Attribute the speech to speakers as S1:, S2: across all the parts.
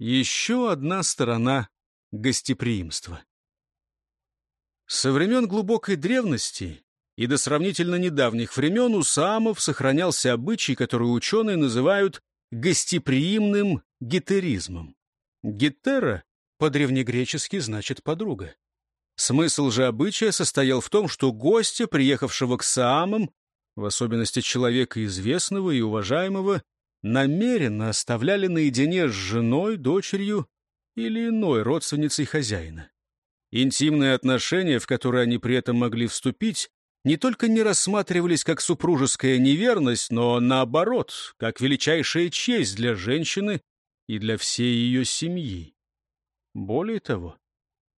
S1: Еще одна сторона гостеприимства. Со времен глубокой древности и до сравнительно недавних времен у саамов сохранялся обычай, который ученые называют гостеприимным гетеризмом. Гетера по-древнегречески значит «подруга». Смысл же обычая состоял в том, что гостя, приехавшего к Саамам, в особенности человека известного и уважаемого, намеренно оставляли наедине с женой, дочерью или иной родственницей хозяина. Интимные отношения, в которые они при этом могли вступить, не только не рассматривались как супружеская неверность, но, наоборот, как величайшая честь для женщины и для всей ее семьи. Более того,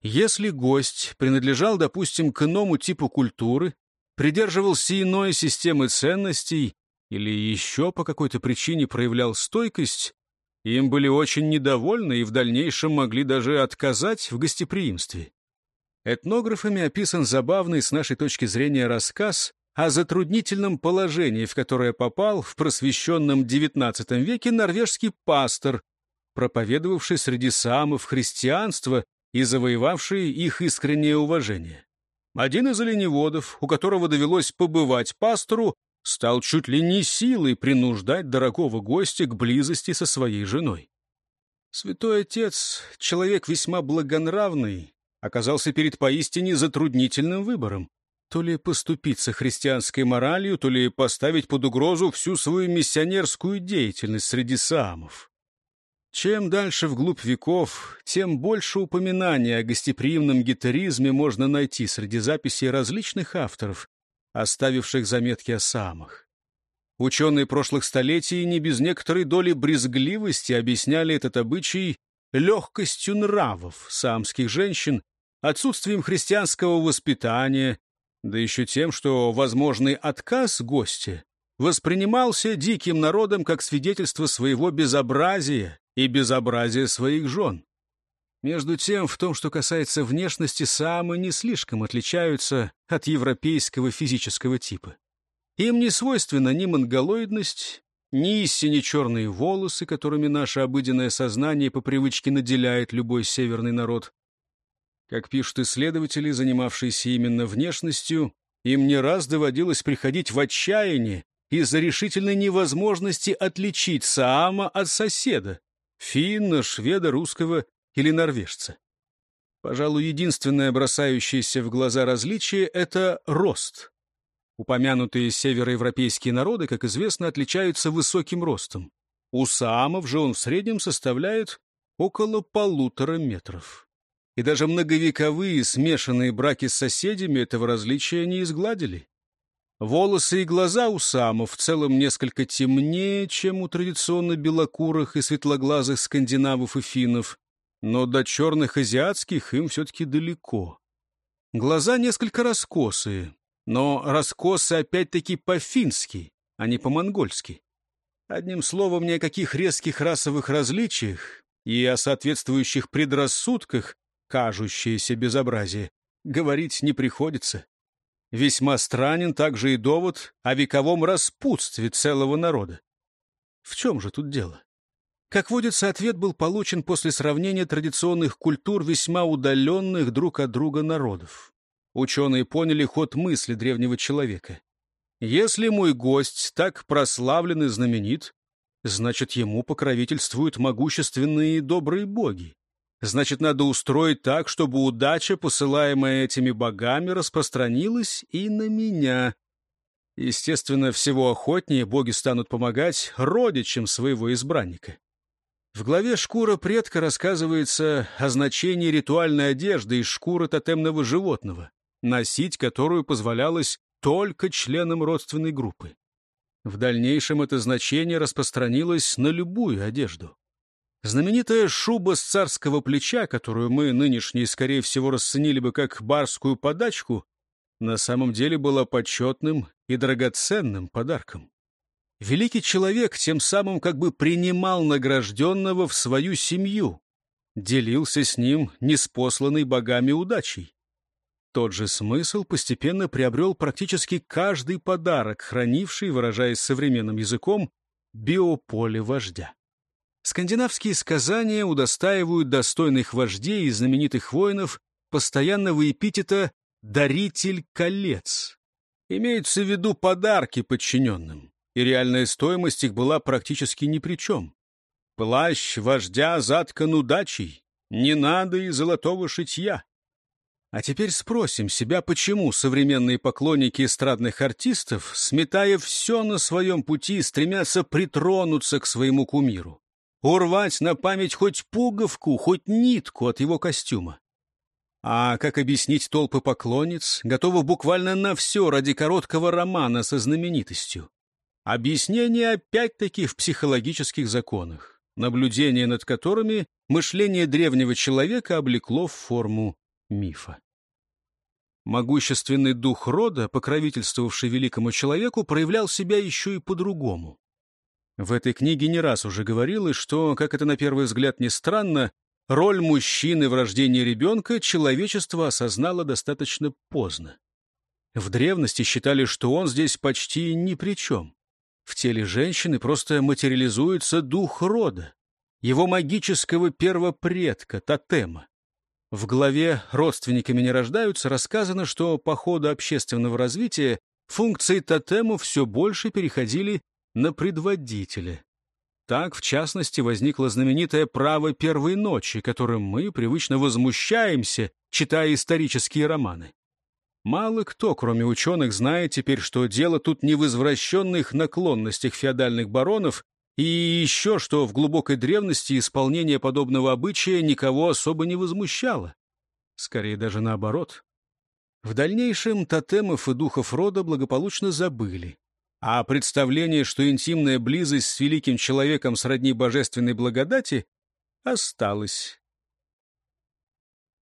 S1: если гость принадлежал, допустим, к иному типу культуры, придерживался иной системы ценностей или еще по какой-то причине проявлял стойкость, им были очень недовольны и в дальнейшем могли даже отказать в гостеприимстве. Этнографами описан забавный с нашей точки зрения рассказ о затруднительном положении, в которое попал в просвещенном XIX веке норвежский пастор, проповедовавший среди самов христианство и завоевавший их искреннее уважение. Один из оленеводов, у которого довелось побывать пастору, стал чуть ли не силой принуждать дорогого гостя к близости со своей женой. Святой Отец, человек весьма благонравный, оказался перед поистине затруднительным выбором. То ли поступиться христианской моралью, то ли поставить под угрозу всю свою миссионерскую деятельность среди самов. Чем дальше вглубь веков, тем больше упоминаний о гостеприимном гитаризме можно найти среди записей различных авторов, оставивших заметки о самых. Ученые прошлых столетий не без некоторой доли брезгливости объясняли этот обычай легкостью нравов самских женщин, отсутствием христианского воспитания, да еще тем, что возможный отказ гостя воспринимался диким народом как свидетельство своего безобразия и безобразия своих жен. Между тем, в том, что касается внешности, самы не слишком отличаются от европейского физического типа. Им не свойственна ни монголоидность, ни истине черные волосы, которыми наше обыденное сознание по привычке наделяет любой северный народ. Как пишут исследователи, занимавшиеся именно внешностью, им не раз доводилось приходить в отчаяние из-за решительной невозможности отличить Саама от соседа, финна, шведа, русского или норвежца. Пожалуй, единственное бросающееся в глаза различие — это рост. Упомянутые североевропейские народы, как известно, отличаются высоким ростом. У саамов же он в среднем составляет около полутора метров. И даже многовековые смешанные браки с соседями этого различия не изгладили. Волосы и глаза у самов в целом несколько темнее, чем у традиционно белокурых и светлоглазых скандинавов и финнов, но до черных азиатских им все-таки далеко. Глаза несколько раскосые, но раскосы опять-таки по-фински, а не по-монгольски. Одним словом, ни о каких резких расовых различиях и о соответствующих предрассудках, кажущееся безобразие, говорить не приходится. Весьма странен также и довод о вековом распутстве целого народа. В чем же тут дело? Как водится, ответ был получен после сравнения традиционных культур весьма удаленных друг от друга народов. Ученые поняли ход мысли древнего человека. Если мой гость так прославлен и знаменит, значит, ему покровительствуют могущественные и добрые боги. Значит, надо устроить так, чтобы удача, посылаемая этими богами, распространилась и на меня. Естественно, всего охотнее боги станут помогать родичам своего избранника. В главе «Шкура предка» рассказывается о значении ритуальной одежды из шкуры тотемного животного, носить которую позволялось только членам родственной группы. В дальнейшем это значение распространилось на любую одежду. Знаменитая шуба с царского плеча, которую мы нынешние, скорее всего, расценили бы как барскую подачку, на самом деле была почетным и драгоценным подарком. Великий человек тем самым как бы принимал награжденного в свою семью, делился с ним неспосланной богами удачей. Тот же смысл постепенно приобрел практически каждый подарок, хранивший, выражаясь современным языком, биополе вождя. Скандинавские сказания удостаивают достойных вождей и знаменитых воинов постоянного эпитета «даритель колец». Имеются в виду подарки подчиненным, и реальная стоимость их была практически ни при чем. Плащ вождя заткан удачей, не надо и золотого шитья. А теперь спросим себя, почему современные поклонники эстрадных артистов, сметая все на своем пути, стремятся притронуться к своему кумиру, урвать на память хоть пуговку, хоть нитку от его костюма. А как объяснить толпы поклонниц, готовых буквально на все ради короткого романа со знаменитостью? Объяснение опять-таки в психологических законах, наблюдение над которыми мышление древнего человека облекло в форму мифа. Могущественный дух рода, покровительствовавший великому человеку, проявлял себя еще и по-другому. В этой книге не раз уже говорилось, что, как это на первый взгляд не странно, роль мужчины в рождении ребенка человечество осознало достаточно поздно. В древности считали, что он здесь почти ни при чем. В теле женщины просто материализуется дух рода, его магического первопредка, тотема. В главе «Родственниками не рождаются» рассказано, что по ходу общественного развития функции тотему все больше переходили на предводителя. Так, в частности, возникло знаменитое право первой ночи, которым мы привычно возмущаемся, читая исторические романы. Мало кто, кроме ученых, знает теперь, что дело тут не в извращенных наклонностях феодальных баронов, и еще что в глубокой древности исполнение подобного обычая никого особо не возмущало. Скорее даже наоборот. В дальнейшем тотемов и духов рода благополучно забыли. А представление, что интимная близость с великим человеком сродни божественной благодати, осталось